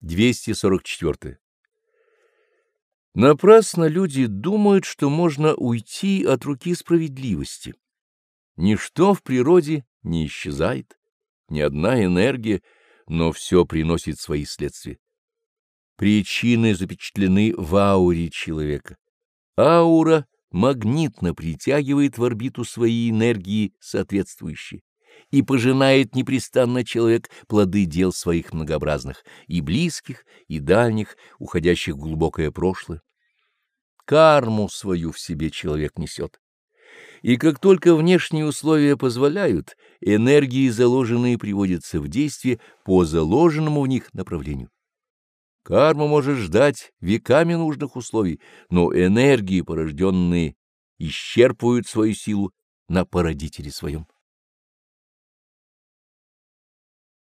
244. Напрасно люди думают, что можно уйти от руки справедливости. Ничто в природе не исчезает, ни одна энергия, но все приносит свои следствия. Причины запечатлены в ауре человека. Аура магнитно притягивает в орбиту свои энергии соответствующие и пожинает непрестанно человек плоды дел своих многообразных, и близких, и дальних, уходящих в глубокое прошлое. Карму свою в себе человек несет. И как только внешние условия позволяют, энергии заложенные приводятся в действие по заложенному в них направлению. Карма может ждать веками нужных условий, но энергии, порожденные, исчерпывают свою силу на породителе своем.